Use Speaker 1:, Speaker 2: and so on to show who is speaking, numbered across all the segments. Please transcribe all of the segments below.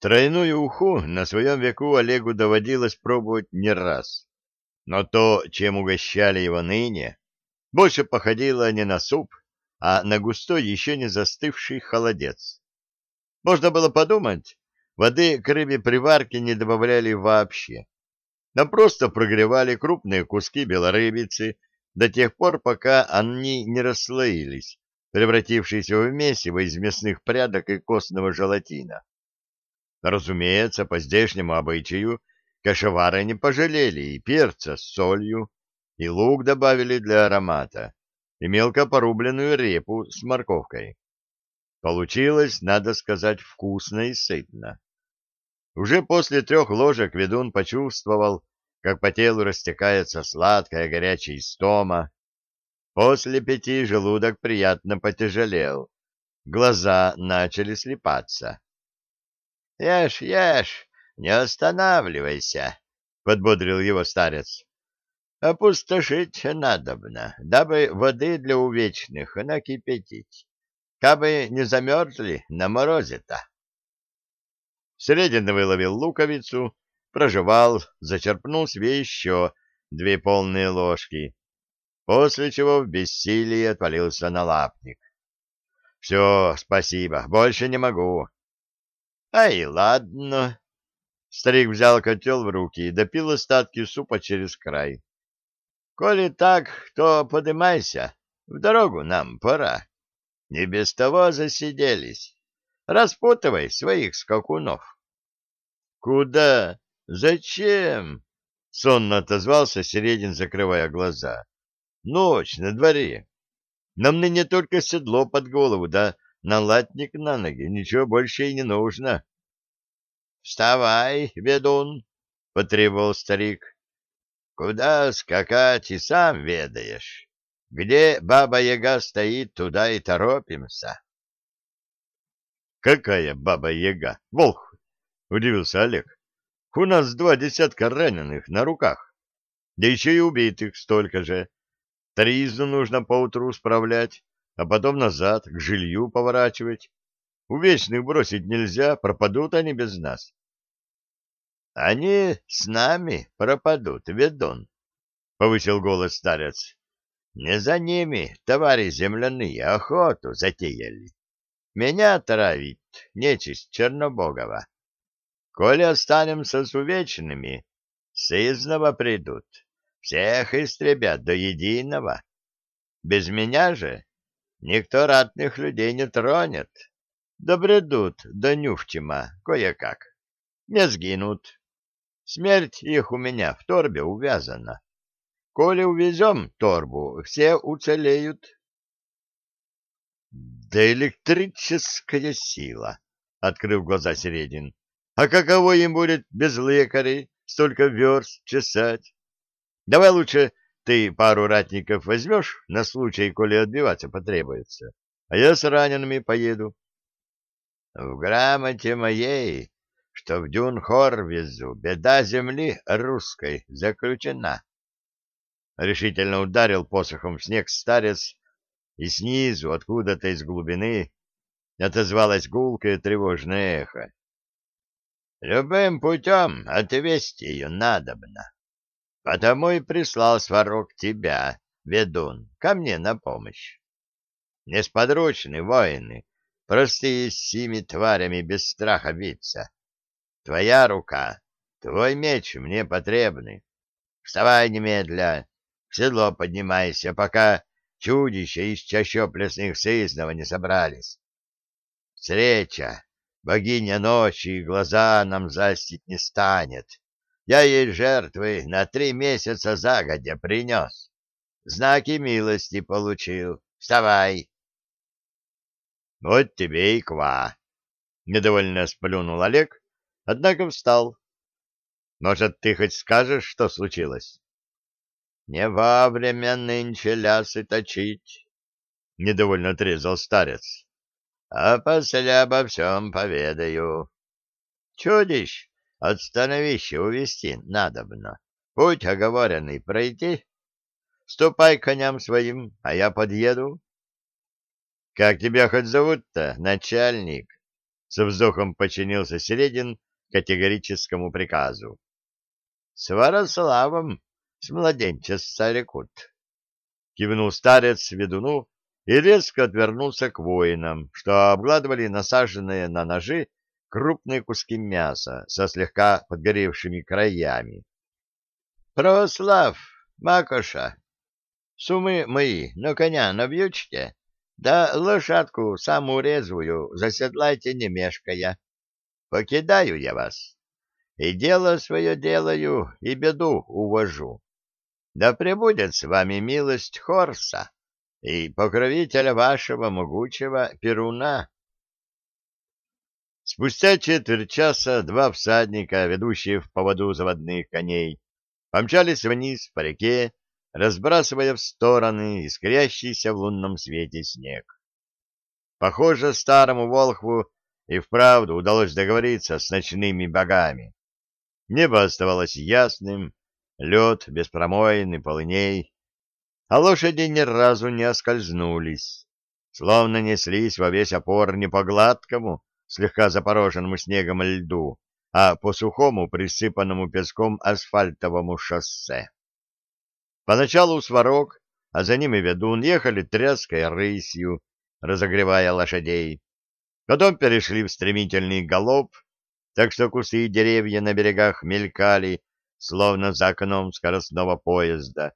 Speaker 1: Тройную уху на своем веку Олегу доводилось пробовать не раз. Но то, чем угощали его ныне, больше походило не на суп, а на густой, еще не застывший холодец. Можно было подумать, воды к рыбе при варке не добавляли вообще, но просто прогревали крупные куски белорыбицы до тех пор, пока они не расслоились, превратившись в месиво из мясных прядок и костного желатина. Разумеется, по здешнему обычаю кашевары не пожалели и перца с солью, и лук добавили для аромата, и мелко порубленную репу с морковкой. Получилось, надо сказать, вкусно и сытно. Уже после трех ложек ведун почувствовал, как по телу растекается сладкая горячая истома. После пяти желудок приятно потяжелел, глаза начали слепаться. Ешь, ешь, не останавливайся, — подбодрил его старец. — Опустошить надобно, дабы воды для увечных накипятить, кабы не замерзли на морозе-то. Средин выловил луковицу, прожевал, зачерпнул себе еще две полные ложки, после чего в бессилии отвалился на лапник. — Все, спасибо, больше не могу. — Ай, ладно. Старик взял котел в руки и допил остатки супа через край. — Коли так, то подымайся. В дорогу нам пора. Не без того засиделись. Распутывай своих скакунов. — Куда? Зачем? — сонно отозвался Середин, закрывая глаза. — Ночь на дворе. Нам ныне только седло под голову, да Налатник на ноги, ничего больше и не нужно. — Вставай, ведун, — потребовал старик. — Куда скакать и сам ведаешь. Где баба-яга стоит, туда и торопимся. — Какая баба-яга? Волх! — удивился Олег. — У нас два десятка раненых на руках, да еще и убитых столько же. Тризну нужно поутру справлять а потом назад, к жилью поворачивать. Увечных бросить нельзя, пропадут они без нас. — Они с нами пропадут, ведун, — повысил голос старец. — Не за ними, товарищи земляные, охоту затеяли. Меня травить, нечисть Чернобогова. Коли останемся с увечными, сызново придут, всех истребят до единого. Без меня же Никто ратных людей не тронет. Добредут до Нюфтима кое-как. Не сгинут. Смерть их у меня в торбе увязана. Коли увезем торбу, все уцелеют. Да электрическая сила, — открыл глаза Середин. А каково им будет без лекарей столько верст чесать? Давай лучше ты пару ратников возьмешь на случай, коли отбиваться потребуется, а я с ранеными поеду. — В грамоте моей, что в Дюнхор везу, беда земли русской заключена. Решительно ударил посохом в снег старец, и снизу, откуда-то из глубины, отозвалось гулкое тревожное эхо. — Любым путем отвести ее надобно. Потому и прислал Сварог тебя, ведун, ко мне на помощь. Несподручны воины, простые с сими тварями без страха биться. Твоя рука, твой меч мне потребны. Вставай немедля, в седло поднимайся, пока чудища из чащоб лесных сызнова не собрались. Встреча, богиня ночи, глаза нам застить не станет. Я ей жертвы на три месяца загодя принес. Знаки милости получил. Вставай. Вот тебе и ква. Недовольно сплюнул Олег, однако встал. Может, ты хоть скажешь, что случилось? Не вовремя нынче лясы точить, — недовольно отрезал старец. А после обо всем поведаю. Чудищ от становища увести надобно. Путь оговоренный пройти. Ступай коням своим, а я подъеду. — Как тебя хоть зовут-то, начальник? со вздохом подчинился Середин категорическому приказу. — С Ворославом, с младенчества рекут. Кивнул старец ведуну и резко отвернулся к воинам, что обгладывали насаженные на ножи крупные куски мяса со слегка подгоревшими краями. — Православ, Макоша, сумы мои на коня навьючьте, да лошадку самую резвую заседлайте не мешкая. Покидаю я вас, и дело свое делаю, и беду увожу. Да пребудет с вами милость Хорса и покровителя вашего могучего Перуна. Спустя четверть часа два всадника, ведущие в поводу заводных коней, помчались вниз по реке, разбрасывая в стороны искрящийся в лунном свете снег. Похоже, старому Волхву и вправду удалось договориться с ночными богами. Небо оставалось ясным, лед без промоин и полыней, а лошади ни разу не оскользнулись, словно неслись во весь опор не по гладкому, слегка запороженному снегом льду, а по сухому, присыпанному песком асфальтовому шоссе. Поначалу сварог, а за ними ведун ехали тряской рысью, разогревая лошадей. Потом перешли в стремительный галоп, так что кусты и деревья на берегах мелькали, словно за окном скоростного поезда.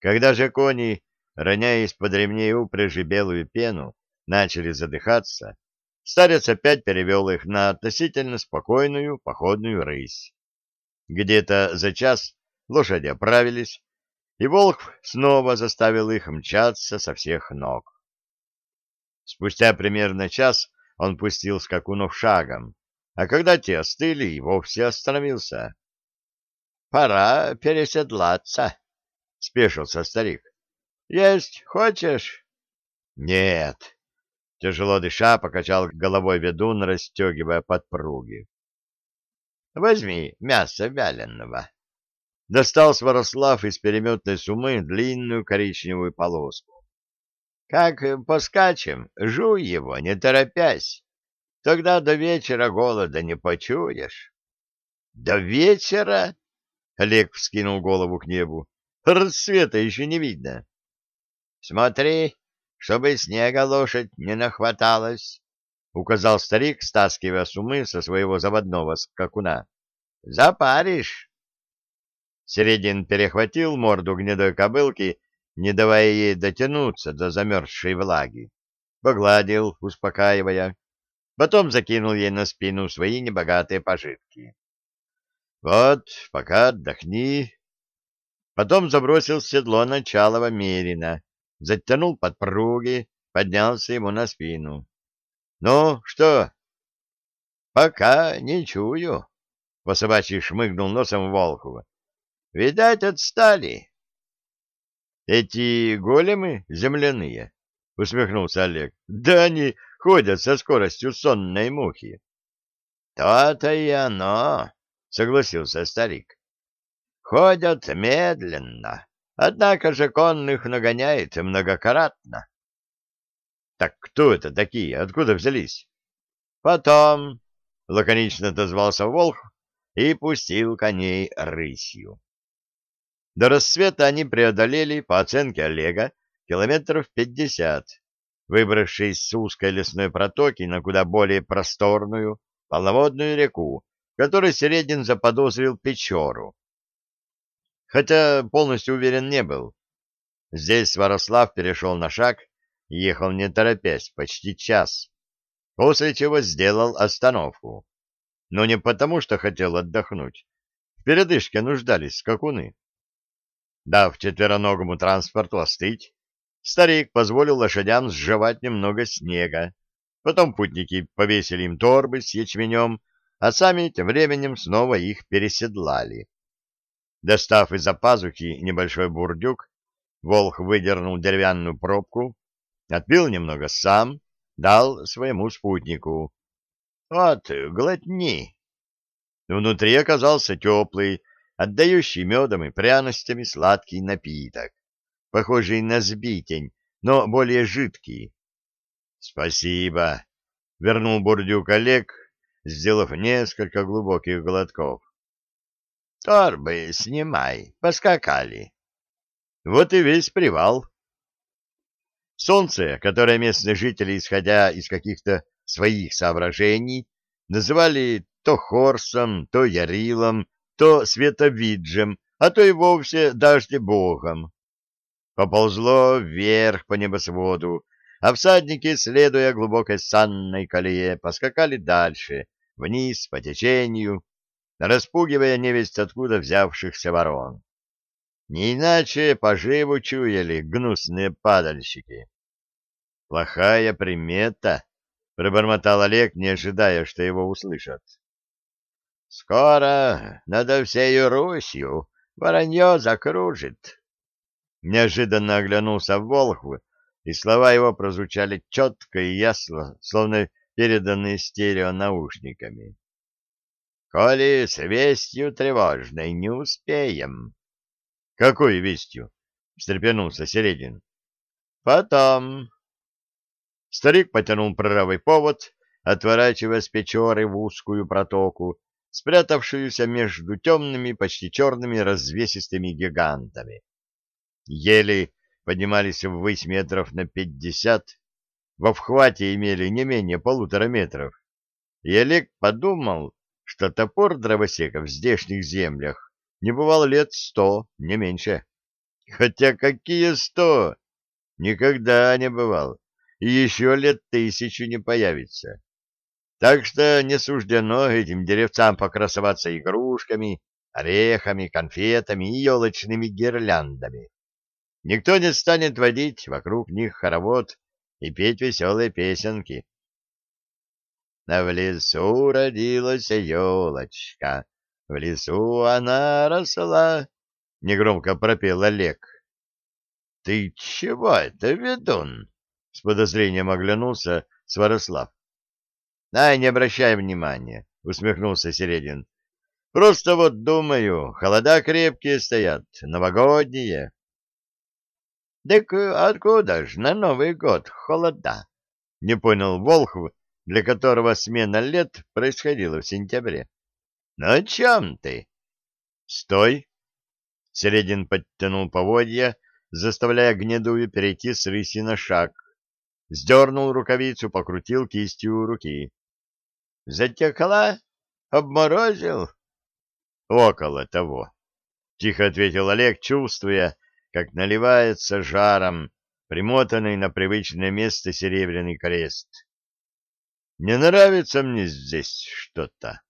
Speaker 1: Когда же кони, роняя из-под ремней упряжи белую пену, начали задыхаться, старец опять перевел их на относительно спокойную походную рысь. Где-то за час лошади оправились, и волк снова заставил их мчаться со всех ног. Спустя примерно час он пустил скакунов шагом, а когда те остыли, и вовсе остановился. — Пора переседлаться, — спешился старик. — Есть хочешь? — Нет, — тяжело дыша покачал головой ведун, расстегивая подпруги. — Возьми мясо вяленого. Достал Сварослав из переметной сумы длинную коричневую полоску. — Как поскачем, жуй его, не торопясь. Тогда до вечера голода не почуешь. — До вечера? — Олег вскинул голову к небу. — Рассвета еще не видно. — Смотри, чтобы снега лошадь не нахваталась, — указал старик, стаскивая сумы со своего заводного скакуна. — Запаришь. Середин перехватил морду гнедой кобылки, не давая ей дотянуться до замерзшей влаги. Погладил, успокаивая. Потом закинул ей на спину свои небогатые пожитки. Вот, пока отдохни. Потом забросил седло началого Мерина, затянул подпруги, поднялся ему на спину. — Ну, что? — Пока не чую, — по собачьи шмыгнул носом Волхова. — Видать, отстали. — Эти големы земляные, — усмехнулся Олег. — Да они ходят со скоростью сонной мухи. — То-то и оно, — согласился старик. — Ходят медленно, однако же конных нагоняет многократно. — Так кто это такие? Откуда взялись? — Потом, — лаконично отозвался Волх и пустил коней рысью. До рассвета они преодолели, по оценке Олега, километров пятьдесят выбравшись с узкой лесной протоки на куда более просторную полноводную реку, которой Середин заподозрил печору. Хотя полностью уверен не был. Здесь Сварослав перешел на шаг и ехал не торопясь, почти час, после чего сделал остановку. Но не потому, что хотел отдохнуть. В передышке нуждались скакуны. Дав четвероногому транспорту остыть, Старик позволил лошадям сживать немного снега. Потом путники повесили им торбы с ячменем, а сами тем временем снова их переседлали. Достав из-за пазухи небольшой бурдюк, Волх выдернул деревянную пробку, отпил немного сам, дал своему спутнику. — Вот, глотни. Внутри оказался теплый, отдающий медом и пряностями сладкий напиток похожий на сбитень, но более жидкий. — Спасибо. вернул бурдюк Олег, сделав несколько глубоких глотков. — Торбы снимай, поскакали. Вот и весь привал. Солнце, которое местные жители, исходя из каких-то своих соображений, называли то Хорсом, то Ярилом, то Световиджем, а то и вовсе богом, Поползло вверх по небосводу, а всадники, следуя глубокой санной колее, поскакали дальше, вниз по течению, распугивая невесть откуда взявшихся ворон. Не иначе поживу чуяли гнусные падальщики. Плохая примета, — пробормотал Олег, не ожидая, что его услышат. — Скоро надо всею Русью воронье закружит. Неожиданно оглянулся Волхв, и слова его прозвучали четко и ясно, словно переданные стереонаушниками. — Коли с вестью тревожной не успеем. — Какой вестью? — встрепенулся Середин. — Потом, Старик потянул правый повод, отворачивая с Печоры в узкую протоку, спрятавшуюся между темными, почти черными развесистыми гигантами. Ели поднимались ввысь метров на пятьдесят, во вхвате имели не менее полутора метров. И Олег подумал, что топор дровосека в здешних землях не бывал лет сто, не меньше. Хотя какие сто? Никогда не бывал и еще лет тысячу не появится. Так что не суждено этим деревцам покрасоваться игрушками, орехами, конфетами и елочными гирляндами. Никто не станет водить вокруг них хоровод и петь веселые песенки. В лесу родилась елочка, в лесу она росла, — негромко пропел Олег. — Ты чего это, ведун? С подозрением оглянулся Сварослав. — Ай, не обращай внимания, — усмехнулся Середин. — Просто вот думаю, холода крепкие стоят, новогодние. — Так откуда ж на Новый год холода? — не понял Волхв, для которого смена лет происходила в сентябре. — о чем ты? — Стой! — Середин подтянул поводья, заставляя гнедую перейти с рыси на шаг, Сдернул рукавицу, покрутил кистью руки. — Затекла? Обморозил? — Около того, — тихо ответил Олег, чувствуя, как наливается жаром примотанный на привычное место серебряный крест. — Не нравится мне здесь что-то.